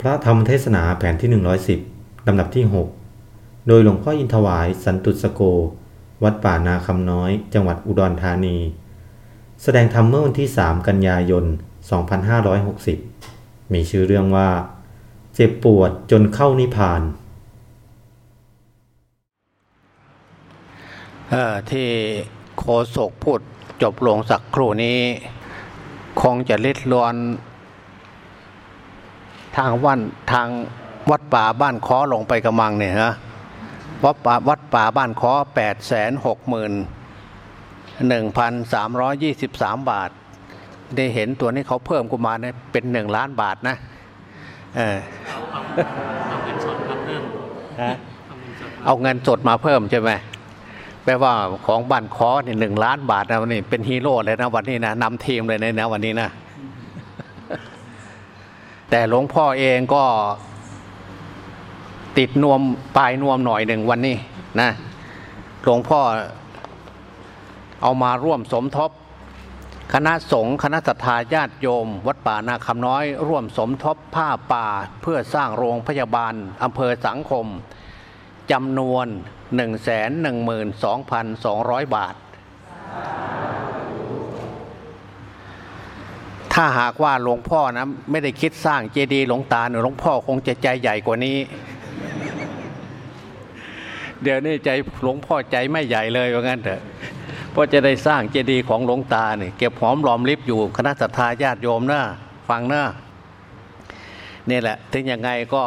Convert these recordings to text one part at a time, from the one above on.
พระธรรมเทศนาแผ่นที่ 110 ลำดับที่ 6 โดยหลวงพ่ออินทวายสันตุสโก วัดป่านาคำน้อย จังหวัดอุดรธานี แสดงธรรมเมื่อวันที่ 3 กันยายน 2560 มีชื่อเรื่องว่า เจ็บปวดจนเข้านิพพานเอ่อที่โคศกพูดจบลงสักครู่นี้ คงจะลิดลวน ทางวันทางวัดป่าบ้านคอลงไปกระมังเนี่ยฮะวัดป่าวัดป่าบ้านคอแปดแสนหกหมื่นหนึ่งพันสามร้อยยี่สิบสามบาท ได้เห็นตัวนี้เขาเพิ่มกูมาเนี่ยเป็นหนึ่งล้านบาทนะเออเอาเงินสดมาเพิ่มฮะเอาเงินสดเอาเงินสดมาเพิ่มใช่ไหมแปลว่าของบ้านคอนี่หนึ่งล้านบาทนะวันนี้เป็นฮีโร่เลยนะวันนี้นะนำทีมเลยนะวันนี้นะ แต่หลวงพ่อเองก็ติดนวมปลายนวมหน่อยหนึ่งวันนี้นะหลวงพ่อเอามาร่วมสมทบ คณะสงฆ์คณะสัตยาญาติโยม วัดป่านาคำน้อย ร่วมสมทบผ้าป่าเพื่อสร้างโรงพยาบาลอำเภอสังคมจำนวน 112,200 บาท ถ้าหากว่าหลวงพ่อนะไม่ได้คิดสร้างเจดีย์หลวงตาเนี่ยหลวงพ่อคงจะใจใหญ่กว่านี้ เดี๋ยวนี้ใจหลวงพ่อใจไม่ใหญ่เลยว่างั้นเถอะเพราะจะได้สร้างเจดีย์ของหลวงตาเนี่ยเก็บหอมรอมริบอยู่คณะสัตยาญาติโยมนะฟังนะนี่แหละ ถึงยังไงก็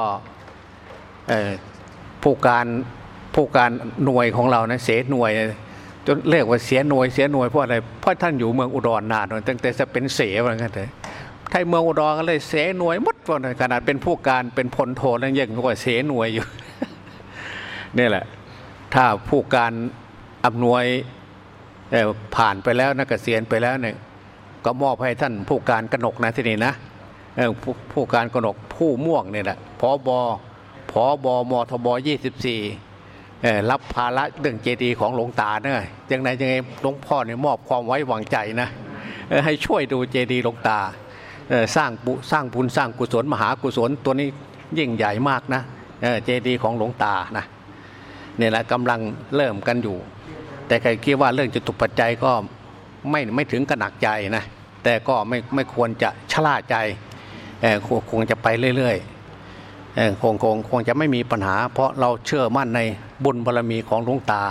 ผู้การผู้การหน่วยของเรานะเสียหน่วย จนเรียกว่าเสียหน่วยเสียหน่วยเพราะอะไรเพราะท่านอยู่เมืองอุดรนานตั้งแต่จะเป็นเสียเหมือนกันเลยไทยเมืองอุดรก็เลยเสียหน่วยมดว่าขนาดเป็นผู้การเป็นพลโทนั่นยังกว่าเสียหน่วยอยู่นี่แหละ ถ้าผู้การอำนวยผ่านไปแล้วนะเกษียณไปแล้วเนี่ยก็มอบให้ท่านผู้การกนกนะที่นี่นะผู้ผู้การกนกผู้ม่วงเนี่ยแหละพอบอพอบอมทบยี่สิบสี่ รับภาระเรื่องเจดีย์ของหลวงตาเนอะยังไงยังไงหลวงพ่อเนี่ยมอบความไว้วางใจนะให้ช่วยดูเจดีย์หลวงตาสร้างบุสร้างบุญสร้างกุศลมหากุศลตัวนี้ยิ่งใหญ่มากนะเจดีย์ของหลวงตานะเนี่ยแหละกำลังเริ่มกันอยู่ แต่ใครคิดว่าเรื่องจตุปัจจัยก็ไม่ไม่ถึงกระหนักใจนะแต่ก็ไม่ไม่ควรจะชะล่าใจคงจะไปเรื่อยๆคงคงคงจะไม่มีปัญหา เพราะเราเชื่อมั่นใน บุญบารรมีของหลวงตา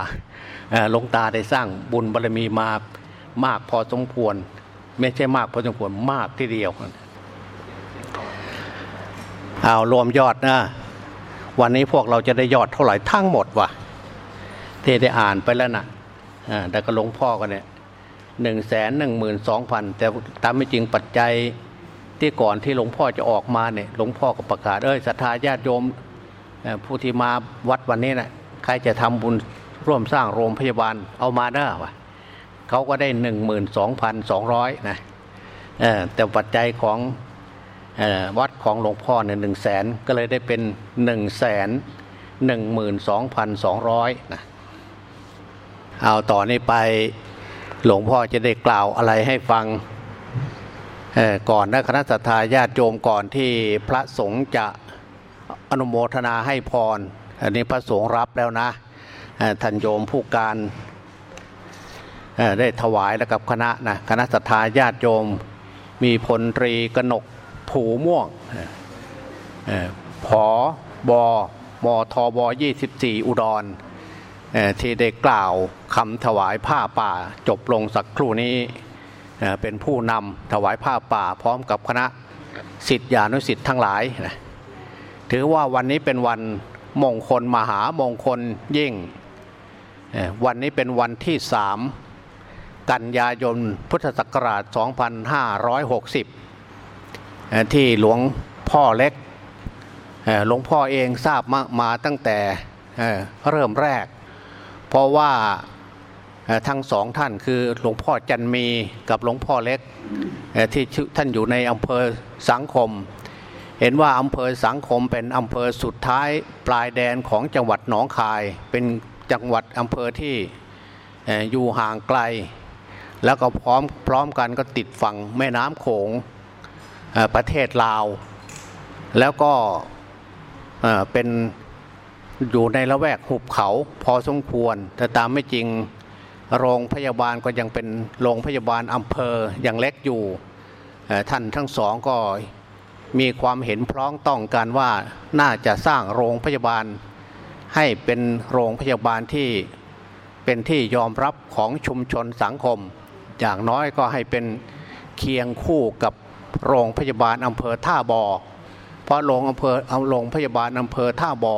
หลวงตาได้สร้างบุญบารรมีมามากพอสมควร ไม่ใช่มากพอสมควรมากที่เดียวเอารวมยอดนะวันนี้พวกเราจะได้ยอดเท่าไหร่ทั้งหมดวะที่ได้อ่านไปแล้วนะอ่าแต่ก็หลวงพ่อกันเนี่ยหนึ่งแสนหนึ่งหมื่นสองพันแต่ตามไม่จริงปัจจัยที่ก่อนที่หลวงพ่อจะออกมาเนี่ยหลวงพ่อก็ประกาศเอ้ยศรัทธาญาติโยมผู้ที่มาวัดวันนี้นะ ใครจะทำบุญร่วมสร้างโรงพยาบาลเอามาเด้อวะเขาก็ได้หนึ่งหมื่นสองพันสองร้อยนะแต่ปัจจัยของอวัดของหลวงพ่อเนี่ยหนึ่งแสนก็เลยได้เป็นหนึ่งแสนหนึ่งหมื่นสองพันสองร้อยนะเอาต่อนนี้ไปหลวงพ่อจะได้กล่าวอะไรให้ฟังก่อนนะคณะสัตยาญาติโยมก่อนที่พระสงฆ์จะอนุโมทนาให้พร อันนี้พระสงฆ์รับแล้วนะท่านโยมผู้การได้ถวายแล้วกับคณะนะคณะสัตยาญาติโยมมีพลตรีกนกผูม่วงเอ่อผอบอมทบ24 อุดรที่ได้กล่าวคำถวายผ้าป่าจบลงสักครู่นี้เเป็นผู้นำถวายผ้าป่าพร้อมกับคณะสิทธิานุสิทธิ์ทั้งหลาย ถือว่าวันนี้เป็นวัน มงคลมหามงคลยิ่ง วันนี้เป็นวันที่สามกันยายนพุทธศักราช 2560 ที่หลวงพ่อเล็กหลวงพ่อเองทราบมามาตั้งแต่เริ่มแรก เพราะว่าทั้งสองท่านคือหลวงพ่อจันมีกับหลวงพ่อเล็กที่ท่านอยู่ในอำเภอสังคม เห็นว่าอำเภอสังคมเป็นอำเภอสุดท้ายปลายแดนของจังหวัดหนองคาย เป็นจังหวัดอำเภอที่อยู่ห่างไกล แล้วก็พร้อมพร้อมกันก็ติดฝั่งแม่น้ำโขงประเทศลาว แล้วก็เป็นอยู่ในละแวกหุบเขาพอสมควร แต่ตามไม่จริงโรงพยาบาลก็ยังเป็นโรงพยาบาลอำเภอยังเล็กอยู่ท่านทั้งสองก็ มีความเห็นพร้องต้องกันว่าน่าจะสร้างโรงพยาบาล ให้เป็นโรงพยาบาลที่เป็นที่ยอมรับของชุมชนสังคม อย่างน้อยก็ให้เป็นเคียงคู่กับโรงพยาบาลอำเภอท่าบอเพราะโรงอำเภอเอาโรงพยาบาลอำเภอท่าบอ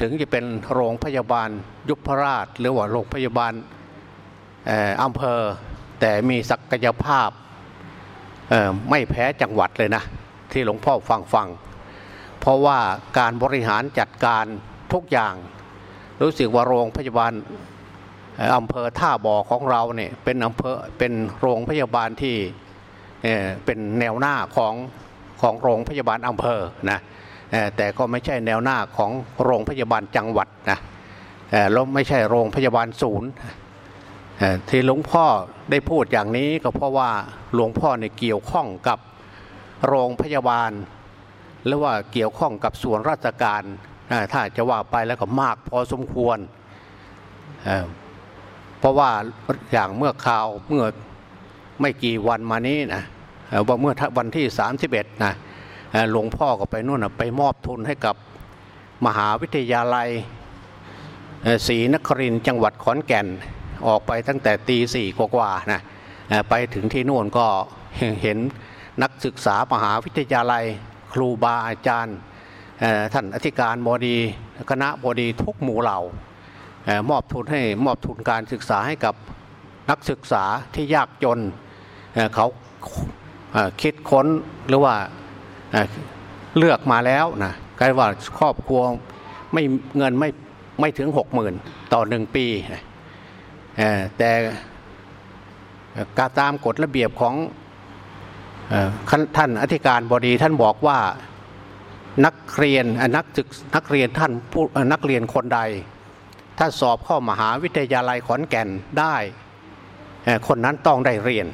ถึงจะเป็นโรงพยาบาลยุพราช หรือว่าโรงพยาบาลอำเภอ แต่มีศักยภาพไม่แพ้จังหวัดเลยนะ ที่หลวงพ่อฟังฟัง เพราะว่าการบริหารจัดการทุกอย่าง รู้สึกว่าโรงพยาบาลอำเภอท่าบ่อของเราเนี่ยเป็นอำเภอเป็นโรงพยาบาลที่เเป็นแนวหน้าของของโรงพยาบาลอำเภอนะแต่ก็ไม่ใช่แนวหน้าของโรงพยาบาลจังหวัดนะแล้วไม่ใช่โรงพยาบาลศูนย์ที่หลวงพ่อได้พูดอย่างนี้ก็เพราะว่าหลวงพ่อเนี่ยเกี่ยวข้องกับ โรงพยาบาล หรือว่าเกี่ยวข้องกับส่วนราชการถ้าจะว่าไปแล้วก็มากพอสมควรเเพราะว่าอย่างเมื่อข่าวเมื่อไม่กี่วันมานี้นะว่าเมื่อวันที่ 31นะหลวงพ่อก็ไปนู่นนะไปมอบทุนให้กับมหาวิทยาลัยศรีนครินทร์จังหวัดขอนแก่นออกไปตั้งแต่ตีสี่กว่าๆนะไปถึงที่นู่นก็เห็น นักศึกษามหาวิทยาลัย ครูบาอาจารย์ท่านอธิการบดีคณะบดีทุกหมู่เหล่ามอบทุนให้มอบทุนการศึกษาให้กับนักศึกษาที่ยากจนเขาคิดค้นหรือว่าเลือกมาแล้วนะก็ว่าครอบครัวไม่เงินไม่ไม่ถึงหกหมื่นต่อหนึ่งปีแต่การตามกฎระเบียบของ ท่านอธิการบดีท่านบอกว่านักเรียนนักศึกนักเรียนท่านผู้นักเรียนคนใด ถ้าสอบเข้ามหาวิทยาลัยขอนแก่นได้คนนั้นต้องได้เรียน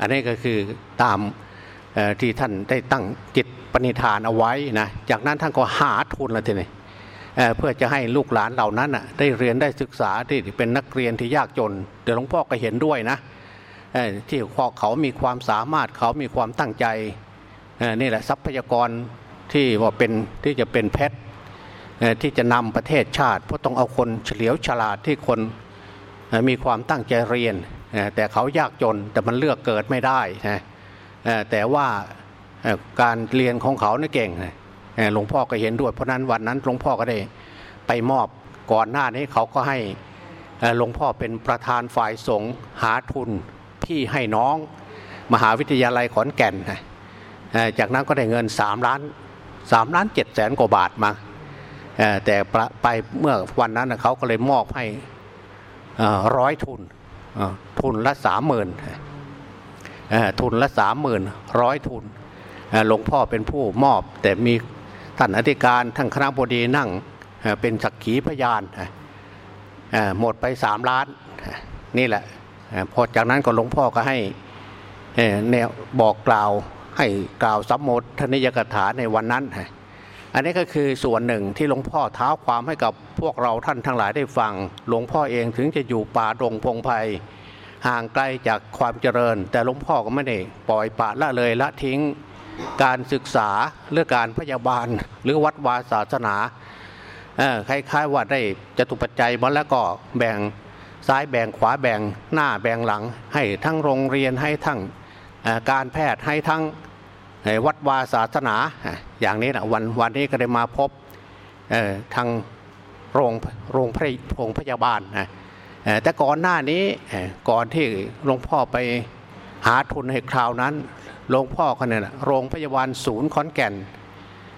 อันนี้ก็คือตามที่ท่านได้ตั้งจิตปณิธานเอาไว้นะจากนั้นท่านก็หาทุนละทีนี้เพื่อจะให้ลูกหลานเหล่านั้นได้เรียนได้ศึกษาที่เป็นนักเรียนที่ยากจนเดี๋ยวหลวงพ่อก็เห็นด้วยนะ ที่พอเขามีความสามารถเขามีความตั้งใจนี่แหละทรัพยากรที่ว่าเป็นที่จะเป็นเพชรเอ่อที่จะนำประเทศชาติ เพราะต้องเอาคนเฉลียวฉลาดที่คนมีความตั้งใจเรียน แต่เขายากจนแต่มันเลือกเกิดไม่ได้นะแต่ว่าการเรียนของเขาเนี่ยเก่งหลวงพ่อก็เห็นด้วย เพราะนั้นวันนั้นหลวงพ่อก็ได้ไปมอบก่อนหน้านี้เขาก็ให้หลวงพ่อเป็นประธานฝ่ายสงฆ์หาทุน ที่ให้น้องมหาวิทยาลัยขอนแก่นนะจากนั้นก็ได้เงิน 3 ล้าน3ล้าน7แสนกว่าบาทมาแต่ไปเมื่อวันนั้นเขาก็เลยมอบให้ร้อยทุนทุนละสามหมื่นทุนละสามหมื่นร้อยทุนหลวงพ่อเป็นผู้มอบ แต่มีท่านอธิการท่านคณะบดีนั่งเป็นสักขีพยานหมดไปสามล้านนี่แหละ พอจากนั้นก็หลวงพ่อก็ให้แนวบอกกล่าวให้กล่าวสัมมทนิยกถาในวันนั้น อันนี้ก็คือส่วนหนึ่งที่หลวงพ่อเท้าความให้กับพวกเราท่านทั้งหลายได้ฟัง หลวงพ่อเองถึงจะอยู่ป่าดงพงไพ่ห่างไกลจากความเจริญ แต่หลวงพ่อก็ไม่ได้ปล่อยปละละเลยละทิ้งการศึกษาหรือการพยาบาลหรือวัดวาศาสนาคล้ายๆว่าได้จตุปัจจัยมาแล้วก็แบ่ง ซ้ายแบ่งขวาแบ่งหน้าแบ่งหลัง ให้ทั้งโรงเรียนให้ทั้งการแพทย์ให้ทั้งวัดวาศาสนา อย่างนี้นะวันวันนี้ก็ได้มาพบทางโรงโรงพยโรงพยาบาลนะแต่ก่อนหน้านี้ก่อนที่หลวงพ่อไปหาทุนให้คราวนั้นหลวงพ่อคนนี้นะโรงพยาบาลศูนย์ขอนแก่น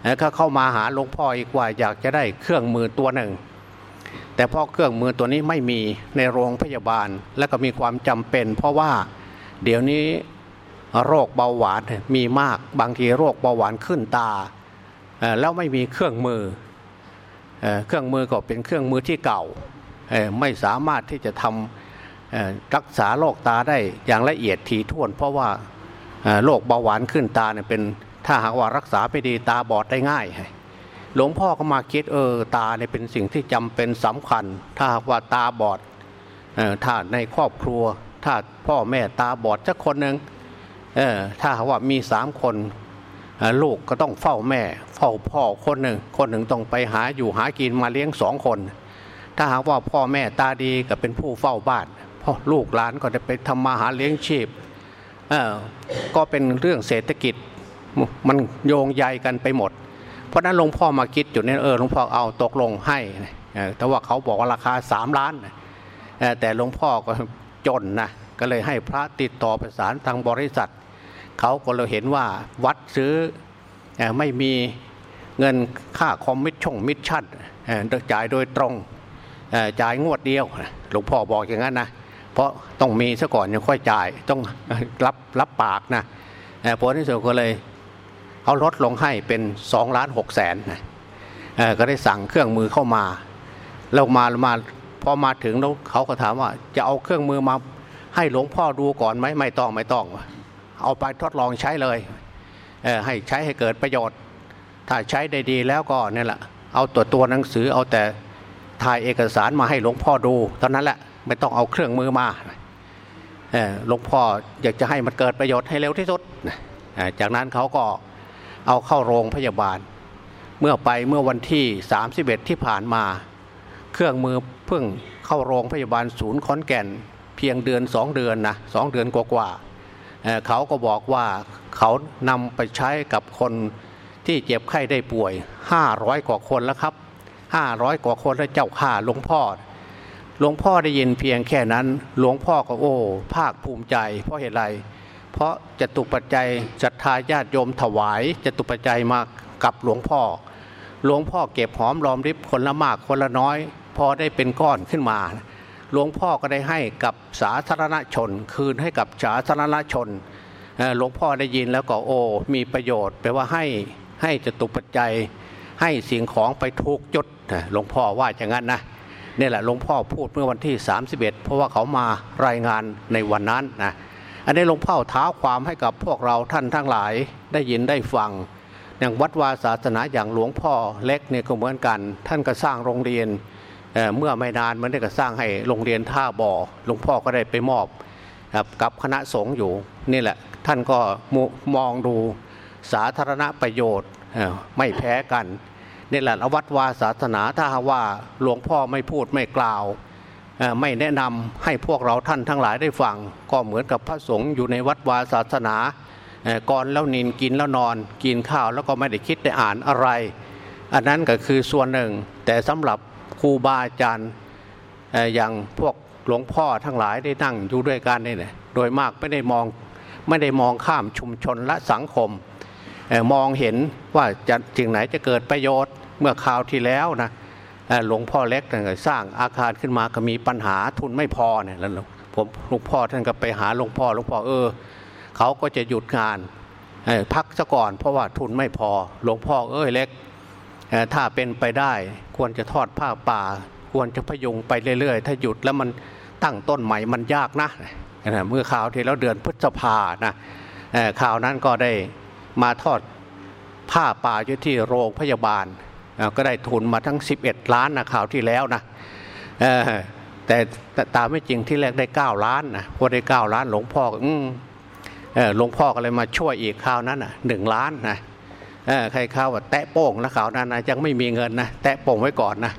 แล้วก็เข้ามาหาหลวงพ่ออีกว่าอยากจะได้เครื่องมือตัวหนึ่ง แต่พอเครื่องมือตัวนี้ไม่มีในโรงพยาบาลและก็มีความจำเป็น เพราะว่าเดี๋ยวนี้โรคเบาหวานมีมากบางทีโรคเบาหวานขึ้นตาแล้วไม่มีเครื่องมือเครื่องมือก็เป็นเครื่องมือที่เก่าไม่สามารถที่จะทำรักษาโรคตาได้อย่างละเอียดถี่ถ้วน เพราะว่าโรคเบาหวานขึ้นตาเนี่ยเป็นถถ้าหากว่ารักษาไม่ดีตาบอดได้ง่าย หลวงพ่อก็มาคิดเออตาเนี่ยเป็นสิ่งที่จำเป็นสำคัญ ถ้าหากว่าตาบอดออถ้าในครอบครัว ถ้าพ่อแม่ตาบอดสักคนหนึ่งถ้าหากว่ามีสามคนลูกก็ต้องเฝ้าแม่ เฝ้าพ่อคนหนึ่งคนหนึ่งต้องไปหาอยู่หากินมาเลี้ยงสองคน ถ้าหากว่าพ่อแม่ตาดีก็เป็นผู้เฝ้าบ้านพ่อลูกหลานก็จะไปทำมาหาเลี้ยงชีพก็เป็นเรื่องเศรษฐกิจมันโยงใยกันไปหมด เพราะนั้นหลวงพ่อมาคิดอยู่เนี่ยเออหลวงพ่อเอาตกลงให้แต่ว่าเขาบอกว่าราคาสามล้านแต่หลวงพ่อก็จนนะก็เลยให้พระติดต่อประสานทางบริษัท เขาก็เลยเห็นว่าวัดซื้อไม่มีเงินค่าคอมมิชชั่นมิชชั่นจ่ายโดยตรงจ่ายงวดเดียวหลวงพ่อบอกอย่างนั้นนะเพราะต้องมีซะก่อนยังค่อยจ่ายต้องรับรับปากนะผลที่สุดก็เลย เอาลดลงให้เป็นสองล้านหกแสนนะเอ่อก็ได้สั่งเครื่องมือเข้ามาเรามามาพอมาถึงแล้วเขาก็ถามว่า จะเอาเครื่องมือมาให้หลวงพ่อดูก่อนไหมไม่ต้องไม่ต้อง เอาไปทดลองใช้เลยเอ่อให้ใช้ให้เกิดประโยชน์ ถ้าใช้ได้ดีแล้วก็เนี่ยแหละเอาตัวตัวหนังสือเอาแต่ถ่ายเอกสารมาให้หลวงพ่อดูเท่านั้นแหละไม่ต้องเอาเครื่องมือมาเอ่อหลวงพ่ออยากจะให้มันเกิดประโยชน์ให้เร็วที่สุดจากนั้นเขาก็ เอาเข้าโรงพยาบาล เมื่อไปเมื่อวันที่ 31 ที่ผ่านมา เครื่องมือเพิ่งเข้าโรงพยาบาลศูนย์ขอนแก่น เพียงเดือน2เดือนนะสองเดือนกว่าๆเเขาก็บอกว่าเขานำไปใช้กับคนที่เจ็บไข้ได้ป่วย 500 กว่าคนแล้วครับ 500 กว่าคนแล้วเจ้าข่าหลวงพ่อหลวงพ่อได้ยินเพียงแค่นั้น หลวงพ่อก็โอ้ ภาคภูมิใจ เพราะเหตุไร เพราะจตุปัจจัยศรัทธาญาติโยมถวายจตุปัจจัยมากับหลวงพ่อ หลวงพ่อเก็บหอมรอมริบคนละมากคนละน้อย พอได้เป็นก้อนขึ้นมา หลวงพ่อก็ได้ให้กับสาธารณชน คืนให้กับสาธารณชนหลวงพ่อได้ยินแล้วก็โอ้มีประโยชน์แปลว่าให้ให้จตุปัจจัย ให้สิ่งของไปถูกจุดหลวงพ่อว่าอย่างนั้นนะนี่แหละหลวงพ่อพูดเมื่อวันที่ 31 เพราะว่าเขามารายงานในวันนั้นนะ อันนี้หลวงพ่อท้าความให้กับพวกเราท่านทั้งหลายได้ยินได้ฟัง อย่างวัดวาศาสนาอย่างหลวงพ่อเล็กเนี่ยก็เหมือนกัน ท่านก็สร้างโรงเรียนเเมื่อไม่นานมันได้ก็สร้างให้โรงเรียนท่าบ่อหลวงพ่อก็ได้ไปมอบกับคณะสงฆ์อยู่นี่แหละท่านก็มมองดูสาธารณประโยชน์ไม่แพ้กันนี่แหละวัดวาศาสนาถ้าว่าหลวงพ่อไม่พูดไม่กล่าว ไม่แนะนำให้พวกเราท่านทั้งหลายได้ฟัง ก็เหมือนกับพระสงฆ์อยู่ในวัดวาศาสนาก่อนแล้วนินกินแล้วนอน กินข้าวแล้วก็ไม่ได้คิดได้อ่านอะไร อันนั้นก็คือส่วนหนึ่ง แต่สำหรับครูบาอาจารย์อย่างพวกหลวงพ่อทั้งหลายได้นั่งอยู่ด้วยกันนี่แหละโดยมากไม่ได้มองไม่ได้มองข้ามชุมชนและสังคมอมองเห็นว่าจะสิ่งไหนจะเกิดประโยชน์เมื่อคราวที่แล้วนะ หลวงพ่อเล็กท่านก็สร้างอาคารขึ้นมาก็มีปัญหาทุนไม่พอเนี่ยแล้วผมหลวงพ่อท่านก็ไปหาหลวงพ่อหลวงพ่อเออเขาก็จะหยุดงานพักซะก่อนเพราะว่าทุนไม่พอหลวงพ่อเอ้ยเล็กเอ่ถ้าเป็นไปได้ควรจะทอดผ้าป่า ควรจะพยุงไปเรื่อยๆ ถ้าหยุดแล้วมันตั้งต้นใหม่มันยากนะเมื่อข่าวที่แล้วเดือนพฤษภานะข่าวนั้นก็ได้มาทอดผ้าป่าอยู่ที่โรงพยาบาล ก็ได้ทุนมาทั้ง 11 ล้านนะข่าวที่แล้วนะแต่แต่ตามไม่จริงที่แรกได้ 9 ล้านนะพอได้ 9 ล้านหลวงพ่ออืหลวงพ่อก็เลยมาช่วยอีกข่าวนั้นนะหนึ่งล้านนะใครข่าวว่าแตะโป้งนะข่าวนั้นนะยังไม่มีเงินนะแตะโป้งไว้ก่อนนะ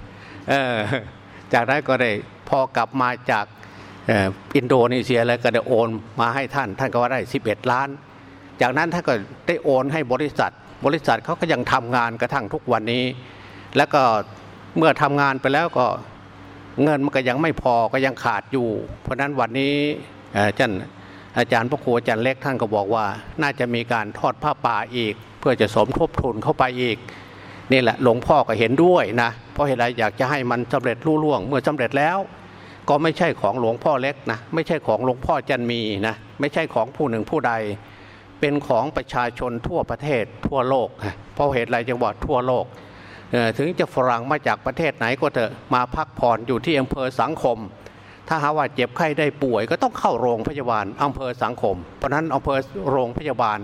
จากนั้นก็ได้พอกลับมาจากอินโดนีเซียแล้วก็ได้โอนมาให้ท่าน ท่านก็ว่าได้ 11 ล้าน จากนั้นท่านก็ได้โอนให้บริษัท บริษัทเขาก็ยังทำงานกระทั่งทุกวันนี้ แล้วก็เมื่อทำงานไปแล้วก็เงินมันก็ยังไม่พอก็ยังขาดอยู่ เพราะฉะนั้นวันนี้เอ่ออาจารย์อาจารย์พระครูอาจารย์เล็กท่านก็บอกว่า น่าจะมีการทอดผ้าป่าอีก เพื่อจะสมทบทุนเข้าไปอีกนี่แหละหลวงพ่อก็เห็นด้วยนะเพราะเหตุไรอยากจะให้มันสำเร็จรุ่ล่วง เมื่อสำเร็จแล้ว ก็ไม่ใช่ของหลวงพ่อเล็กนะไม่ใช่ของหลวงพ่อจันมีนะไม่ใช่ของผู้หนึ่งผู้ใด เป็นของประชาชนทั่วประเทศทั่วโลก เพราะเหตุไรจังหวัดทั่วโลก ถึงจะฝรั่งมาจากประเทศไหนก็เถอะมาพักผ่อนอยู่ที่อำเภอสังคม ถ้าหาว่าเจ็บไข้ได้ป่วยก็ต้องเข้าโรงพยาบาลอำเภอสังคม เพราะฉะนั้นอำเภอโรงพยาบาล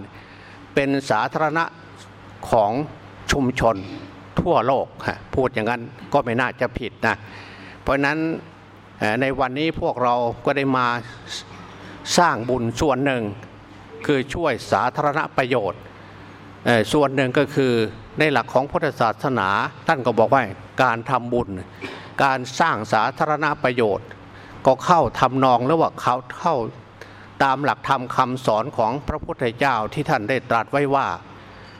เป็นสาธารณะของชุมชนทั่วโลกพูดอย่างนั้นก็ไม่น่าจะผิดนะเพราะนั้นในวันนี้พวกเราก็ได้มาสร้างบุญส่วนหนึ่ง คือช่วยสาธารณประโยชน์ ส่วนหนึ่งก็คือในหลักของพุทธศาสนา ท่านก็บอกว่าการทำบุญ การสร้างสาธารณประโยชน์ ก็เข้าทำนองแล้วว่าเขาเข้าตามหลักธรรมคำสอนของพระพุทธเจ้าที่ท่านได้ตรัสไว้ว่า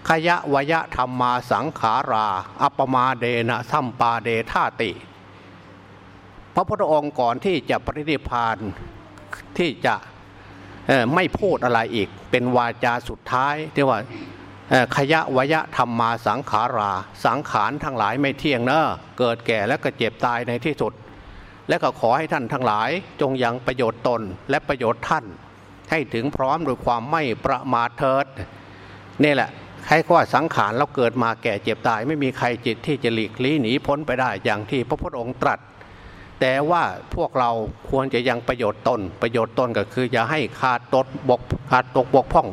ขยะวยะธรรมมาสังขารา อัปมาเดนะสัมปาเดธาติ พระพุทธองค์ก่อนที่จะปรินิพานที่จะ ไม่พูดอะไรอีก เป็นวาจาสุดท้ายที่ว่าขยะวยะธรรมมาสังขารา สังขารทั้งหลายไม่เที่ยงเนอะเกิดแก่และก็เจ็บตายในที่สุด และก็ขอให้ท่านทั้งหลายจงยังประโยชน์ตนและประโยชน์ท่าน ให้ถึงพร้อมโดยความไม่ประมาทเถิดนี่แหละใครก็ว่าสังขารเราเกิดมาแก่เจ็บตาย ไม่มีใครจิตที่จะหลีกลี่หนีพ้นไปได้อย่างที่พระพุทธองค์ตรัส แต่ว่าพวกเราควรจะยังประโยชน์ตน ประโยชน์ตนก็คืออย่าให้ขาดตกบกขาดตกบกพร่อง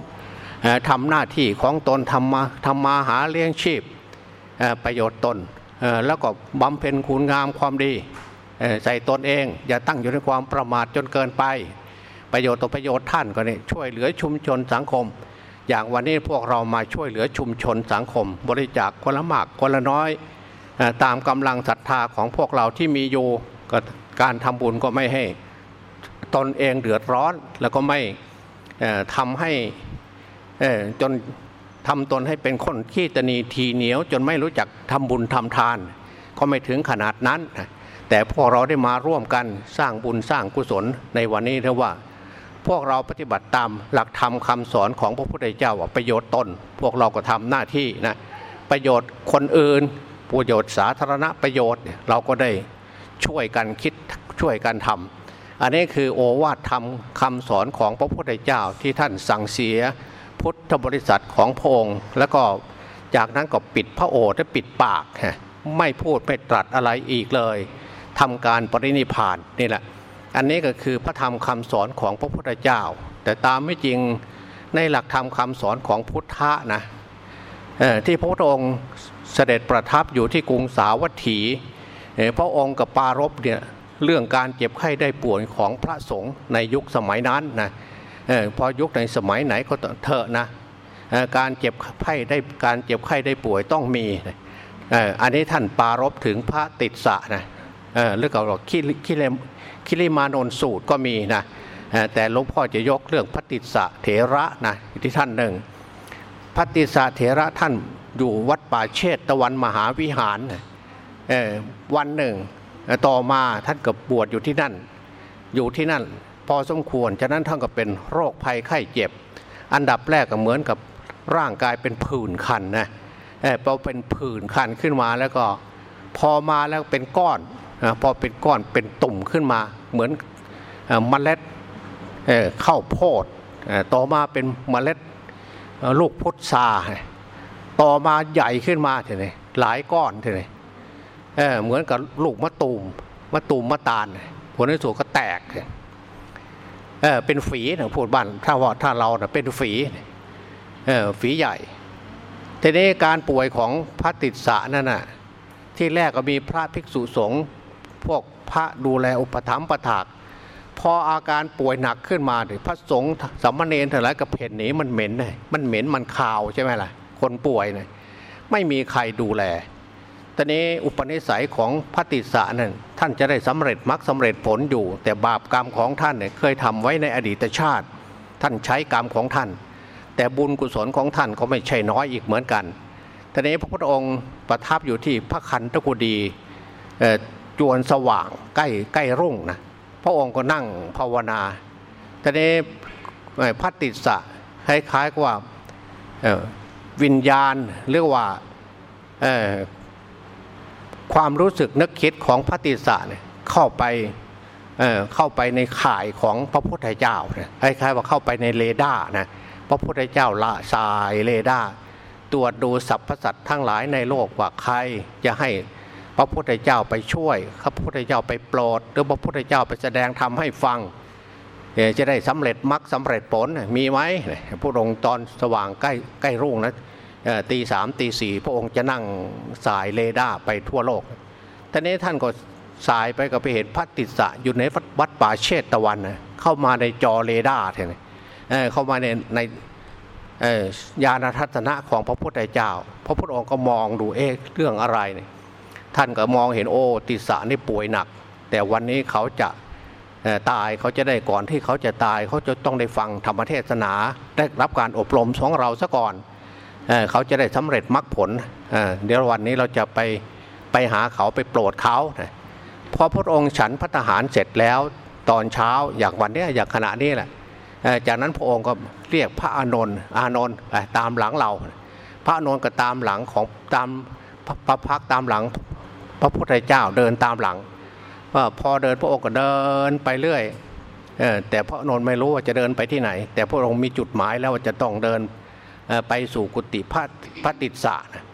ทำหน้าที่ของตนทำมาทำมาหาเลี้ยงชีพประโยชน์ตนแล้วก็บำเพ็ญคุณงามความดีใส่ตนเอง อย่าตั้งอยู่ในความประมาทจนเกินไป ประโยชน์ต่อประโยชน์ท่านก็นี่ช่วยเหลือชุมชนสังคม อย่างวันนี้พวกเรามาช่วยเหลือชุมชนสังคม บริจาคคนละมากคนละน้อย ตามกำลังศรัทธาของพวกเราที่มีอยู่ การทำบุญก็ไม่ให้ตนเองเดือดร้อน แล้วก็ไม่ทำให้จนทำตนให้เป็นคนขี้ตนีทีเหนียว จนไม่รู้จักทำบุญทำทาน ก็ไม่ถึงขนาดนั้น แต่พวกเราได้มาร่วมกันสร้างบุญสร้างกุศลในวันนี้เท่าว่า พวกเราปฏิบัติตามหลักธรรมคาสอนของพระพุทธเจ้าประโยชน์ตน พวกเราก็ทำหน้าที่นะประโยชน์คนอื่นประโยชน์สาธารณประโยชน์เราก็ได้ ช่วยกันคิดช่วยกันทำอันนี้คือโอวาทธรรมคำสอนของพระพุทธเจ้าที่ท่านสั่งเสียพุทธบริษัทของพระองค์ แล้วก็จากนั้นก็ปิดพระโอษฐ์และปิดปากไม่พูดไม่ตรัสอะไรอีกเลยทำการปรินิพานนี่แหละอันนี้ก็คือพระธรรมคำสอนของพระพุทธเจ้า แต่ตามไม่จริงในหลักธรรมคาสอนของพุทธะนะที่พระพุทธองค์เสด็จประทับอยู่ที่กรุงสาวัตถี พระองค์กับปารบเนี่ยเรื่องการเจ็บไข้ได้ป่วยของพระสงฆ์ในยุคสมัยนั้นนะพอยุคในสมัยไหนก็เถอะนะการเจ็บไข้ได้การเจ็บไข้ได้ป่วยต้องมีอันนี้ท่านปารบถึงพระติดสะนะเรื่องเราคิคิเลคิริมานนสูตรก็มีนะแต่หลวงพ่อจะยกเรื่องพระติสะเถระนะที่ท่านหนึ่งพระติสะเถระท่านอยู่วัดป่าเชตตะวันมหาวิหาร วันหนึ่งต่อมาท่านกับบวชอยู่ที่นั่น อยู่ที่นั่น พอสมควรฉะนั้นท่านก็เป็นโรคภัยไข้เจ็บ อันดับแรกก็เหมือนกับร่างกายเป็นผื่นคันนะพอเป็นผื่นคันขึ้นมาแล้วก็พอมาแล้วเป็นก้อนพอเป็นก้อนเป็นตุ่มขึ้นมา เหมือนเมล็ดเข้าโพดต่อมาเป็นเมล็ดลูกพุทราต่อมาใหญ่ขึ้นมาเทีนี้หลายก้อนเทีนี้ เเหมือนกับลูกมะตูมมะตูมมะตาลผลในสุดก็แตกเออเป็นฝีนะพูดบ้านถ้าว่าถ้าเราเนะเป็นฝีเออฝีใหญ่ทีนี้การป่วยของพระติดสะนั่นน่ะที่แรกก็มีพระภิกษุสงฆ์พวกพระดูแลอุปถัมภ์ประถากพออาการป่วยหนักขึ้นมาถึงพระสงฆ์สัมมาเนรทั้งหลายกับเพ่นหนีมันเหม็นเลยมันเหม็นมันคาวใช่ไหมล่ะ คนป่วยเนี่ยไม่มีใครดูแล ตอนนี้อุปนิสัยของพระติสะนั่นท่านจะได้สำเร็จมรรคสาเร็จผลอยู่ แต่บาปกรรมของท่านเนี่ยเคยทำไว้ในอดีตชาติ ท่านใช้กรรมของท่าน แต่บุญกุศลของท่านก็ไม่ใช่น้อยอีกเหมือนกันตอนนี้พระพุทธองค์ประทับอยู่ที่พระคันตะกุดีจวนสว่างใกล้ใกล้รุ่งนะพระองค์ก็นั่งภาวนาตอนนี้พระติสะคล้ายๆกับว่าวิญญาณเรียกว่า ความรู้สึกนึกคิดของพระติสะเนี่ยเข้าไปเเข้าไปในข่ายของพระพุทธเจ้าเนี่ยคล้ายๆว่าเข้าไปในเรดาร์นะพระพุทธเจ้าละสายเรดาร์ตรวจดูสรรพสัตว์ทั้งหลายในโลกว่าใครจะให้พระพุทธเจ้าไปช่วยพระพุทธเจ้าไปโปรด หรือพระพุทธเจ้าไปแสดงทำให้ฟังจะได้สำเร็จมรรคสำเร็จผลมีไหมพระองค์ตอนสว่างใกล้ใกล้รุ่งนะ ตีสามตีสี่พระองค์จะนั่งสายเรดาไปทั่วโลกท่านี้ท่านก็สายไปก็ไปเห็นพระติสะอยู่ในวัดป่าเชตตะวันนะเข้ามาในจอเรดาร์เนเข้ามาในในญาณทัศนะของพระพุทธเจ้า พระพุทธองค์ก็มองดูเอ๊ะเรื่องอะไรเนี่ยท่านก็มองเห็นโอ้ติสะนี่ป่วยหนัก แต่วันนี้เขาจะตายเขาจะได้ก่อนที่เขาจะตายเขาจะต้องได้ฟังธรรมเทศนาได้รับการอบรมของเราซะก่อน เขาจะได้สำเร็จมรรคผลเดี๋ยววันนี้เราจะไปไปหาเขาไปโปรดเขาพอพระองค์ฉันพัฒหารเสร็จแล้วตอนเช้าอย่างวันนี้อย่างขณะนี้แหละจากนั้นพระองค์ก็เรียกพระอานนท์อานนท์ตามหลังเรา พระอานนท์ก็ตามหลังของตามพระพักตามหลังพระพุทธเจ้าเดินตามหลังว่าพอเดินพระองค์ก็เดินไปเรื่อยแต่พระอนนท์ไม่รู้ว่าจะเดินไปที่ไหน แต่พระองค์มีจุดหมายแล้วว่าจะต้องเดิน ไปสู่กุฏิพระพระติสสะนะ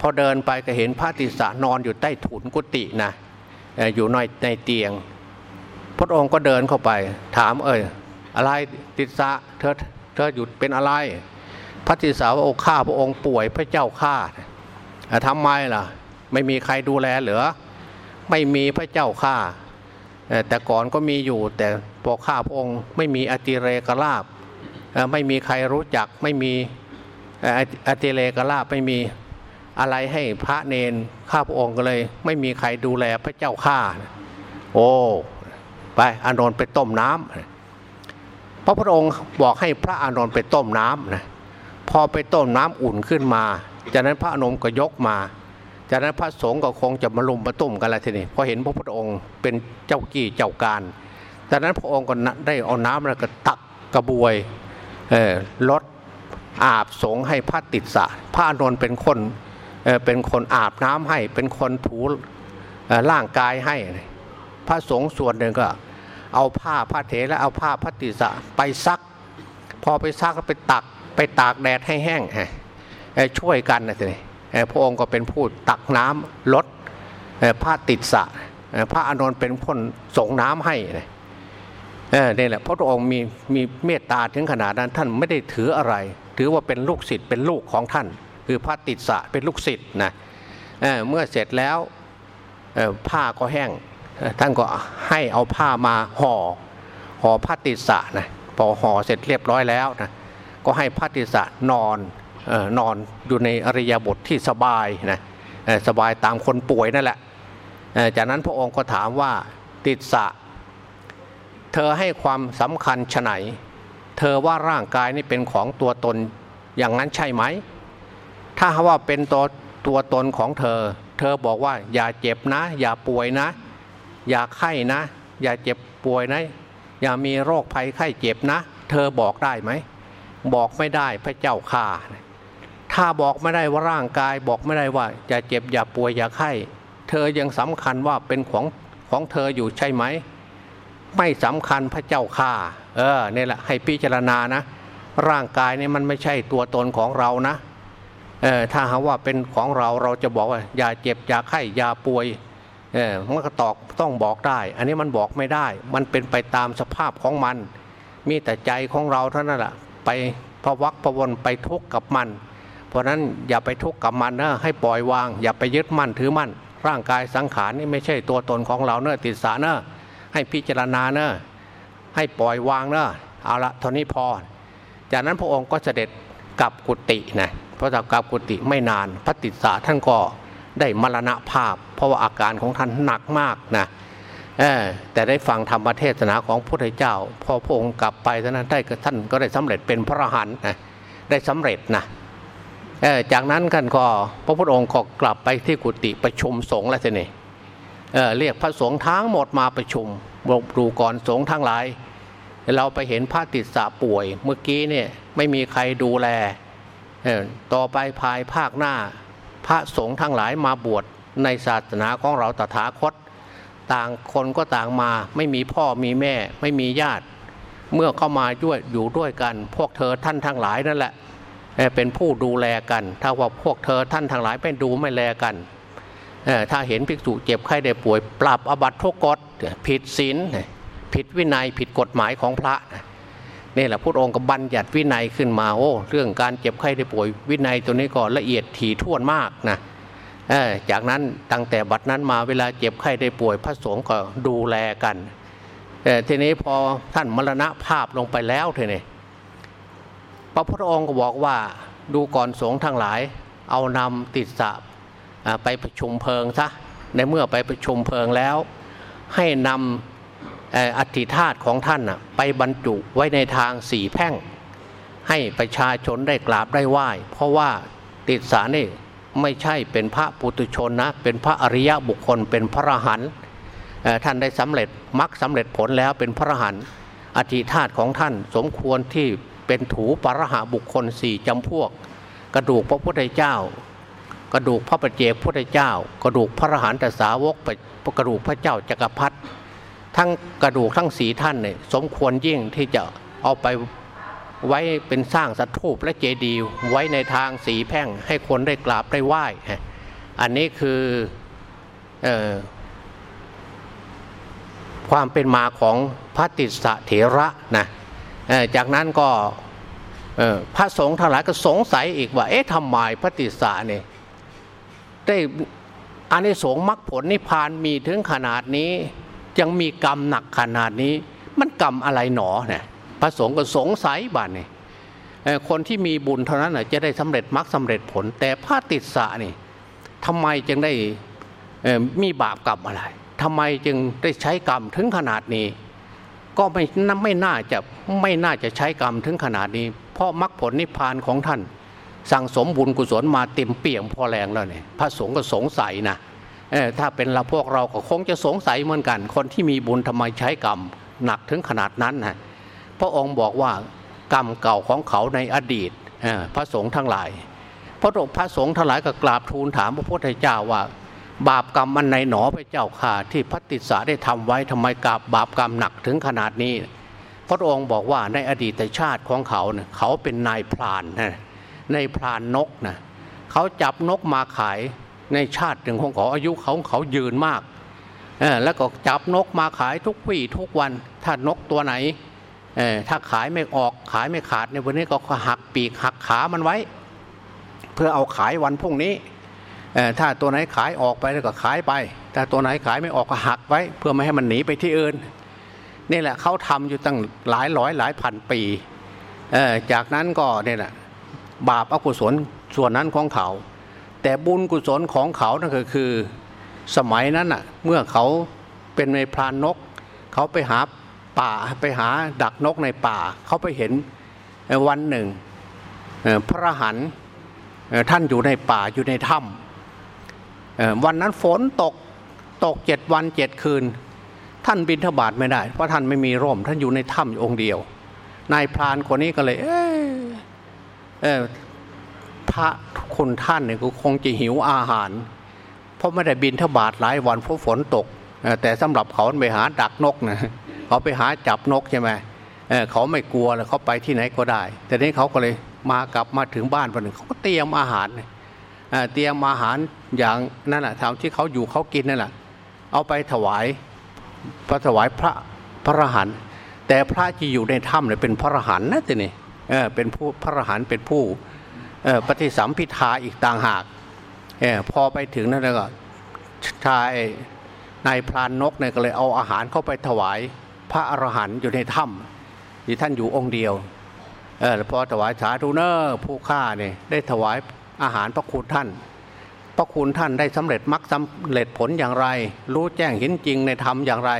พอเดินไปก็เห็นพระติสสะนอนอยู่ใต้ถุนกุฏินะอยู่ในในเตียง พระองค์ก็เดินเข้าไป ถามเอออะไรติสะเธอเธอหยุดเป็นอะไร พระติสาว่าโอ้ข้าพระองค์ป่วยพระเจ้าข้าทำไมล่ะ ไม่มีใครดูแลเหรือไม่มีพระเจ้าข้าแต่ก่อนก็มีอยู่ แต่พอข้าพระองค์ไม่มีอติเรกลาบไม่มีใครรู้จักไม่มี อติเรกลาบไม่มีอะไรให้พระเนนข้าพระองค์ก็เลย ไม่มีใครดูแลพระเจ้าข้าโอ้ไปอานนท์ไปต้มน้ำพระพุทธองค์บอกให้พระอานนท์ไปต้มน้ำนะพอไปต้มน้ำอุ่นขึ้นมา จากนั้นพระอนนท์ก็ยกมา จากนั้นพระสงฆ์ก็คงจะมาลุมมาตุ่มกันอะไรทีนี้พอเห็นพระพุทธองค์เป็นเจ้ากี้เจ้าการจากนั้นพระองค์ก็ได้เอาน้ำแล้วก็ตักกระบวยลด อาบสงให้พระติดสะพระอนนท์เป็นคนเป็นคนอาบน้ำให้ เป็นคนถูร่างกายให้ พระสงฆ์ส่วนหนึ่งก็ เอาผ้าผ้าเถแล้วเอาผ้าพัติสะไปซัก พอไปซักก็ไปตักไปตากแดดให้แห้งช่วยกันนะทีพระองค์ก็เป็นผู้ตักน้ำลดผ้าติดสะพระอานนท์เป็นคนส่งน้ำให้นี่แหละพระองค์มีมีเมตตาถึงขนาดนั้นท่านไม่ได้ถืออะไร ถือว่าเป็นลูกศิษย์เป็นลูกของท่าน คือพระติสะเป็นลูกศิษย์นะเเมื่อเสร็จแล้วผ้าก็แห้งท่านก็ให้เอาผ้ามาห่อห่อพระติสะนะพอห่อเสร็จเรียบร้อยแล้วนะก็ให้พระติสะนอนออนอนอยู่ในอริยบทที่สบายนะสบายตามคนป่วยนั่นแหละจากนั้นพระองค์ก็ถามว่าติสะเธอให้ความสำคัญฉไหน เธอว่าร่างกายนี่เป็นของตัวตนอย่างนั้นใช่ไหม ถ้าว่าเป็นตัวตัวตนของเธอ เธอบอกว่าอย่าเจ็บนะ อย่าป่วยนะ อย่าไข้นะ อย่าเจ็บป่วยนะ อย่ามีโรคภัยไข้เจ็บนะ เธอบอกได้ไหม บอกไม่ได้พระเจ้าข่าถ้าบอกไม่ได้ว่าร่างกายบอกไม่ได้ว่า อย่าเจ็บอย่าป่วยอย่าไข้ เธอยังสำคัญว่าเป็นของของเธออยู่ใช่ไหม ไม่สำคัญพระเจ้าข่า เออเนี่ยแหละให้พิจารณานะ ร่างกายเนี่ยมันไม่ใช่ตัวตนของเรานะเออถ้าหาว่าเป็นของเราเราจะบอกว่าอย่าเจ็บอย่าไข้อย่าป่วยเออมันก็ตอกต้องบอกได้ อันนี้มันบอกไม่ได้ มันเป็นไปตามสภาพของมัน มีแต่ใจของเราเท่านั้นแหละไปพวักพวนไปทุกข์กับมัน เพราะนั้นอย่าไปทุกข์กับมันนะให้ปล่อยวาง อย่าไปยึดมั่นถือมั่นร่างกายสังขารนี่ไม่ใช่ตัวตนของเราเนอะติดสาเนอะให้พิจารณาเนอะ ให้ปล่อยวางเนอะเอาละเท่านี้พอ จากนั้นพระองค์ก็เสด็จกลับกุฏินะพอจากกลับกุฏิไม่นานพระติสสาท่านก็ได้มรณภาพ เพราะว่าอาการของท่านหนักมากนะแต่ได้ฟังธรรมเทศนาของพระพุทธเจ้า พอพระองค์กลับไปท่านได้ท่านก็ได้สำเร็จเป็นพระอรหันต์นะได้สำเร็จนะจากนั้นกันก็พระพุทธองค์ก็กลับไปที่กุฏิประชุมสงฆ์แล้วทีนี้ เเรียกพระสงฆ์ทั้งหมดมาประชุมดูก่อนสงฆ์ทั้งหลาย เราไปเห็นพระติสสะป่วย เมื่อกี้เนี่ยไม่มีใครดูแลต่อไปภายภาคหน้า พระสงฆ์ทั้งหลายมาบวชในศาสนาของเราตถาคต ต่างคนก็ต่างมาไม่มีพ่อมีแม่ ไม่มีญาติ เมื่อเข้ามาด้วยอยู่ด้วยกัน พวกเธอท่านทั้งหลายนั่นแหละเป็นผู้ดูแลกัน ถ้าว่าพวกเธอท่านทั้งหลายไม่ดูไม่แลกัน ถ้าเห็นภิกษุเจ็บไข้ได้ป่วย ปรับอบัตทุกกฎผิดศีลผิดวินัยผิดกฎหมายของพระนี่แหละพระองค์ก็บัญญัติวินัยขึ้นมาโอ้เรื่องการเจ็บไข้ได้ป่วย วินัยตัวนี้ก็ละเอียดถี่ถ้วนมากนะจากนั้นตั้งแต่บัดนั้นมาเวลาเจ็บไข้ได้ป่วย พระสงฆ์ก็ดูแลกันทีนี้พอท่านมรณภาพลงไปแล้วเทนี่พระพุทธองค์ก็บอกว่าดูก่อนสงฆ์ทั้งหลาย เอานำติดสะ ไปประชุมเพลิงซะในเมื่อไปประชุมเพลิงแล้ว ให้นำอัฐิธาตุของท่านไปบรรจุไว้ในทางสีแพ่ง ให้ประชาชนได้กราบได้ไหว้ เพราะว่าติดสานี่ไม่ใช่เป็นพระปุตุชนนะ เป็นพระอริยะบุคคลเป็นพระอรหันต์ท่านได้สำเร็จมรรคสาเร็จผลแล้วเป็นพระอรหันต์อธิธาตของท่านสมควรที่เป็นถูปรหาบุคคลสี่จำพวก กระดูกพระพุทธเจ้า กระดูกพระปเจกพุทธเจ้า กระดูกพระอรหันตสาวกกระดูกพระเจ้าจักรพรรดิทั้งกระดูกทั้งสีท่านเนี่ยสมควรยิ่งที่จะเอาไปไว้เป็นสร้างสัตทูปและเจดีย์ไว้ในทางสีแพ่งให้คนได้กราบได้ไหว้ อันนี้คืออความเป็นมาของพระติสเถระนะจากนั้นก็พระสงฆ์ทั้งหลายก็สงสัยอีกว่า เอ๊ะทำไมพระติสสะเนี่ย ได้อานิสงส์มรรคผลนิพพานมีถึงขนาดนี้ ยังมีกรรมหนักขนาดนี้ มันกรรมอะไรหนอเนี่ยพระสงฆ์ก็สงสัยบ้านนี่คนที่มีบุญเท่านั้นจะได้สำเร็จมรรคสาเร็จผล แต่พระติสสะนี่ทำไมจึงได้มีบาปกรรมอะไรทำไมจึงได้ใช้กรรมถึงขนาดนี้ ก็ไม่ไม่น่าจะไม่น่าจะใช้กรรมถึงขนาดนี้ เพราะมรรคผลนิพพานของท่าน สั่งสมบุญกุศลมาเต็มเปี่ยมพอแรงแล้วเนี่ยพระสงฆ์ก็สงสัยนะถ้าเป็นเราพวกเราก็คงจะสงสัยเหมือนกัน คนที่มีบุญทำไมใช้กรรมหนักถึงขนาดนั้นนะพระองค์บอกว่ากรรมเก่าของเขาในอดีตพระสงฆ์ทั้งหลาย พระพระสงฆ์ทั้งหลายก็กราบทูลถามพระพุทธเจ้าว่า บาปกรรมมันในหนอพระเจ้าข่าที่พระติสสะได้ทำไว้ทำไมกราบบาปกรรมหนักถึงขนาดนี้ พระองค์บอกว่าในอดีตชาติของเขาเน่ยเขาเป็นนายพรานนะ ในพรานนกนะเขาจับนกมาขายในชาติหนึ่งของเขาอายุเขาเขายืนมากแล้วก็จับนกมาขายทุกวี่ทุกวันถ้านกตัวไหนถ้าขายไม่ออกขายไม่ขาดในวันนี้ก็หักปีกหักขามันไว้ เพื่อเอาขายวันพรุ่งนี้ถ้าตัวไหนขายออกไปแล้วก็ขายไปแต่ตัวไหนขายไม่ออกก็หักไว้ เพื่อไม่ให้มันหนีไปที่อื่นนี่แหละเขาทำอยู่ตั้งหลายร้อยหลายพันปีจากนั้นก็เนี่ยแหละ บาปอกุศลส่วนนั้นของเขา แต่บุญกุศลของเขานั่นก็คือ สมัยนั้นอะเมื่อเขาเป็นในพรานนก เขาไปหาป่าไปหาดักนกในป่า เขาไปเห็นวันหนึ่งพระหันท่านอยู่ในป่าอยู่ในถ้ำวันนั้นฝนตกตกเจ็ดวันเจ็ดคืน ท่านบินทบาทไม่ได้ เพราะท่านไม่มีร่ม ท่านอยู่ในถ้ำองค์เดียวนายพรานคนนี้ก็เลยเพระคุณท่านเนี่ยก็คงจะหิวอาหาร เพราะไม่ได้บินทบาทหลายวันเพราะฝนตก แต่สำหรับเขาไปหาดักนกนะเขาไปหาจับนกใช่ไหมเเขาไม่กลัวเลยเขาไปที่ไหนก็ได้ แต่นี้เขาก็เลยมากลับมาถึงบ้านวันหนึ่งเขาก็เตรียมอาหารเตรียมอาหารอย่างนั่นแหละทำที่เขาอยู่เขากินนั่นแหละเอาไปถวายพระถวายพระพระหันแต่พระที่อยู่ในถ้ำเนี่ยเป็นพระหันนะทีนี้ เป็นผู้พระอรหันต์เป็นผู้ปฏิสัมพิทาอีกต่างหากอพอไปถึงนั่นแล้วก็ชายนายพรานนกเนี่ยก็เลยเอาอาหารเข้าไปถวายพระอรหันต์อยู่ในถ้ำที่ท่านอยู่องค์เดียวเออพอถวายสาธุเนอร์ผู้ฆ่าเนี่ยได้ถวายอาหารพระคุณท่าน พระคุณท่านได้สำเร็จมรรคสำเร็จผลอย่างไร รู้แจ้งเห็นจริงในธรรมอย่างไร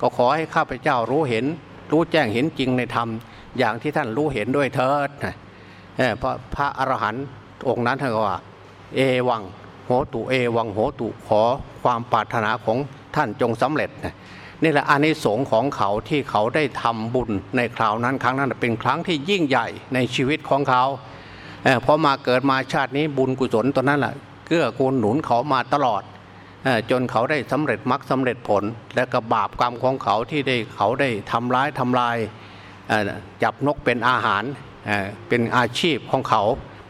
ก็ขอให้ข้าพเจ้ารู้เห็น รู้แจ้งเห็นจริงในธรรม อย่างที่ท่านรู้เห็นด้วยเถิดเพราะพระอรหันต์องค์นั้นท่านก็ว่า เอวังโหตุเอวังโหตุขอความปรารถนาของท่านจงสำเร็จนี่แหละอานิสงส์ของเขาที่เขาได้ทำบุญในคราวนั้นครั้งนั้นเป็นครั้งที่ยิ่งใหญ่ในชีวิตของเขาเพราะมาเกิดมาชาตินี้บุญกุศลตอนนั้นแหละเกื้อกูลหนุนเขามาตลอดจนเขาได้สำเร็จมรรคสาเร็จผล และกับบาปกรรมของเขาที่ได้เขาได้ทำร้ายทำลาย จับนกเป็นอาหารเป็นอาชีพของเขา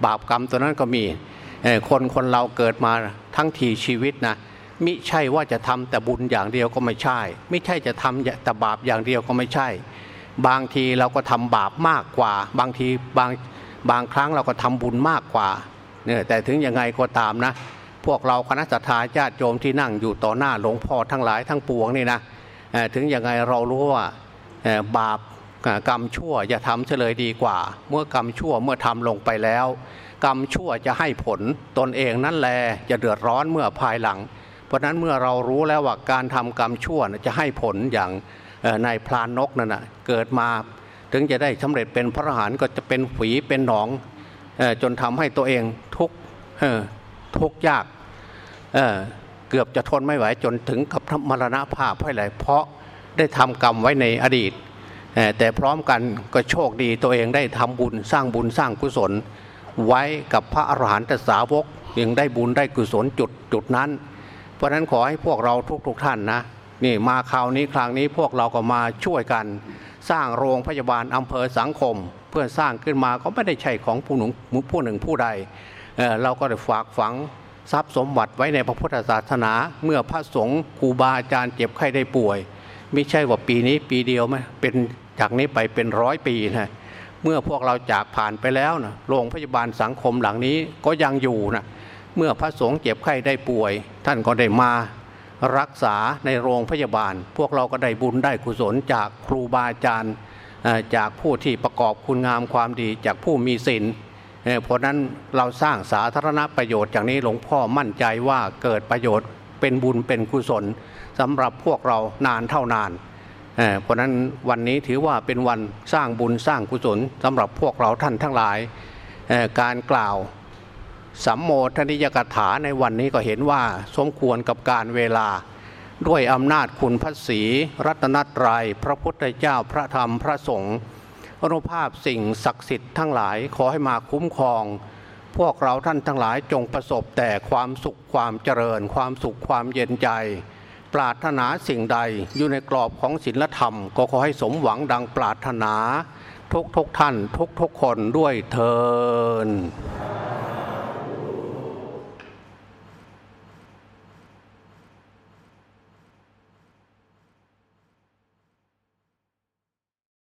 บาปกรรมตัวนั้นก็มีคนคนเราเกิดมาทั้งทีชีวิตนะมิใช่ว่าจะทำแต่บุญอย่างเดียวก็ไม่ใช่ ไม่ใช่จะทำแต่บาปอย่างเดียวก็ไม่ใช่ บางทีเราก็ทำบาปมากกว่า บางทีบางบางครั้งเราก็ทำบุญมากกว่าเนี่ยแต่ถึงยังไงก็ตามนะ พวกเราคณะสัตยาญาติโยมที่นั่งอยู่ต่อหน้าหลวงพ่อทั้งหลายทั้งปวงนี่นะถึงยังไงเรารู้ว่าบาป กรรมชั่วอย่าทำเฉลยดีกว่า เมื่อกรรมชั่วเมื่อทำลงไปแล้ว กรรมชั่วจะให้ผลตนเองนั่นแหละจะเดือดร้อนเมื่อภายหลัง เพราะนั้นเมื่อเรารู้แล้วว่าการทำกรรมชั่วจะให้ผลอย่างในพลานนกนั่นนะเกิดมาถึงจะได้สำเร็จเป็นพระอรหันต์ก็จะเป็นฝีเป็นหนองจนทำให้ตัวเองทุกทุกยากเเกือบจะทนไม่ไหวจนถึงกับมรณภาพเพราะอะไรเพราะได้ทำกรรมไว้ในอดีต แต่พร้อมกันก็โชคดีตัวเองได้ทำบุญสร้างบุญสร้างกุศล ไว้กับพระอรหันตสาวกยังได้บุญได้กุศลจุดจุดนั้น เพราะนั้นขอให้พวกเราทุกๆทท่านนะนี่มาคราวนี้ครั้งนี้พวกเราก็มาช่วยกัน สร้างโรงพยาบาลอำเภอสังคม เพื่อสร้างขึ้นมาก็ไม่ได้ใช่ของผู้หนึ่งผู้หนึ่งผู้ใดเเราก็ได้ฝากฝังทรัพย์สมบัติไว้ในพระพุทธศาสนา เมื่อพระสงฆ์ครูบาอาจารย์เจ็บไข้ได้ป่วย ไม่ใช่ว่าปีนี้ปีเดียวไหมเป็นจากนี้ไปเป็นร้อยปีนะเมื่อพวกเราจากผ่านไปแล้วนะโรงพยาบาลสังคมหลังนี้ก็ยังอยู่นะเมื่อพระสงฆ์เจ็บไข้ได้ป่วย ท่านก็ได้มารักษาในโรงพยาบาล พวกเราก็ได้บุญได้กุศลจากครูบาอาจารย์จากผู้ที่ประกอบคุณงามความดีจากผู้มีศีลเพราะนั้นเราสร้างสาธารณประโยชน์อย่างนี้หลวงพ่อมั่นใจว่าเกิดประโยชน์เป็นบุญเป็นกุศล สำหรับพวกเรานานเท่านานเพราะนั้นวันนี้ถือว่าเป็นวันสร้างบุญสร้างกุศลสำหรับพวกเราท่านทั้งหลาย การกล่าวสัมโมทนิยกถาในวันนี้ก็เห็นว่าสมควรกับการเวลา ด้วยอำนาจคุณพระศรีรัตนตรยัยพระพุทธเจ้าพระธรรมพระสงฆ์อนุภาพสิ่งศักดิ์สิทธิ์ทั้งหลายขอให้มาคุ้มครอง พวกเราท่านทั้งหลายจงประสบแต่ความสุขความเจริญ ความสุขความเย็นใจ ปรารถนาสิ่งใดอยู่ในกรอบของศีลธรรม ก็ขอให้สมหวังดังปรารถนาทุกทุกท่านทุกทุกคนด้วยเทอ